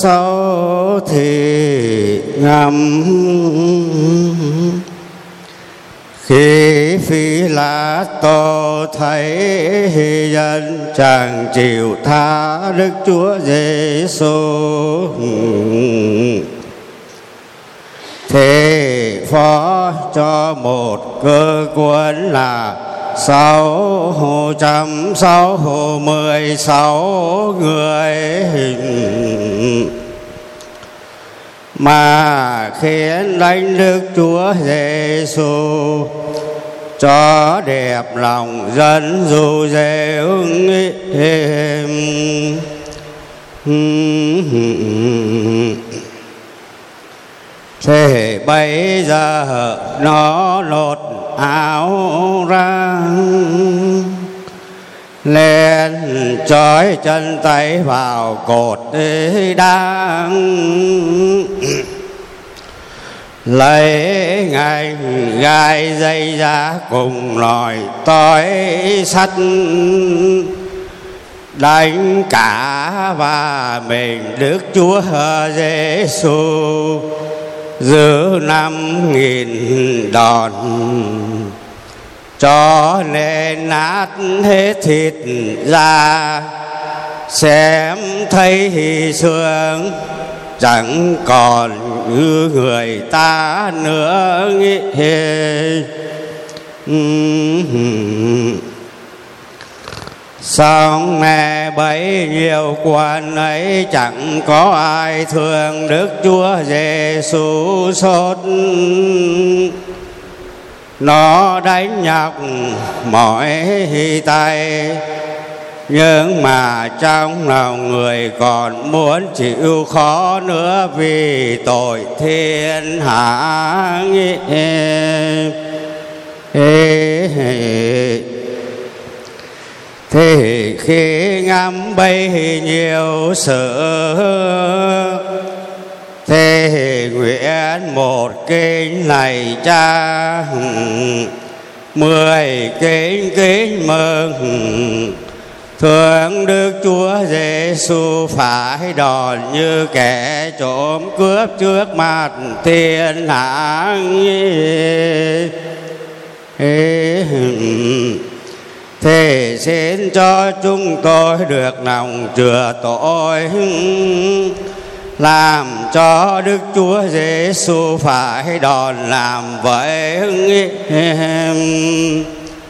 sau thì ngầm khi phi lá tô thấy dân chàng chịu tha đức chúa giêsu thế phó cho một cơ quân là sáu hồ trăm sáu hồ mười sáu người hình mà khiến đánh đức chúa giêsu cho đẹp lòng dân dù dễ ứng thế bây giờ nó lột áo ra lên trói chân tay vào cột đang lấy ngài gai dây ra cùng lòi tối sắt. Đánh cả và mình đức chúa giêsu giữ năm nghìn đòn cho nên nát hết thịt ra, xem thấy xương chẳng còn như người ta nữa nghĩ. Xong mẹ bấy nhiêu quan ấy, chẳng có ai thương Đức Chúa Giêsu sốt. Nó đánh nhọc mỏi tay. Nhưng mà trong lòng người còn muốn chịu khó nữa vì tội thiên hạ thì khi ngắm bay nhiều sự đến một kinh này cha. Mười kinh kính mừng. Thượng Đức Chúa Giêsu phải đòn như kẻ trộm cướp trước mặt thiên hạ Thế xin cho chúng tôi được lòng chừa tội làm cho Đức Chúa Giêsu phải đòn làm vậy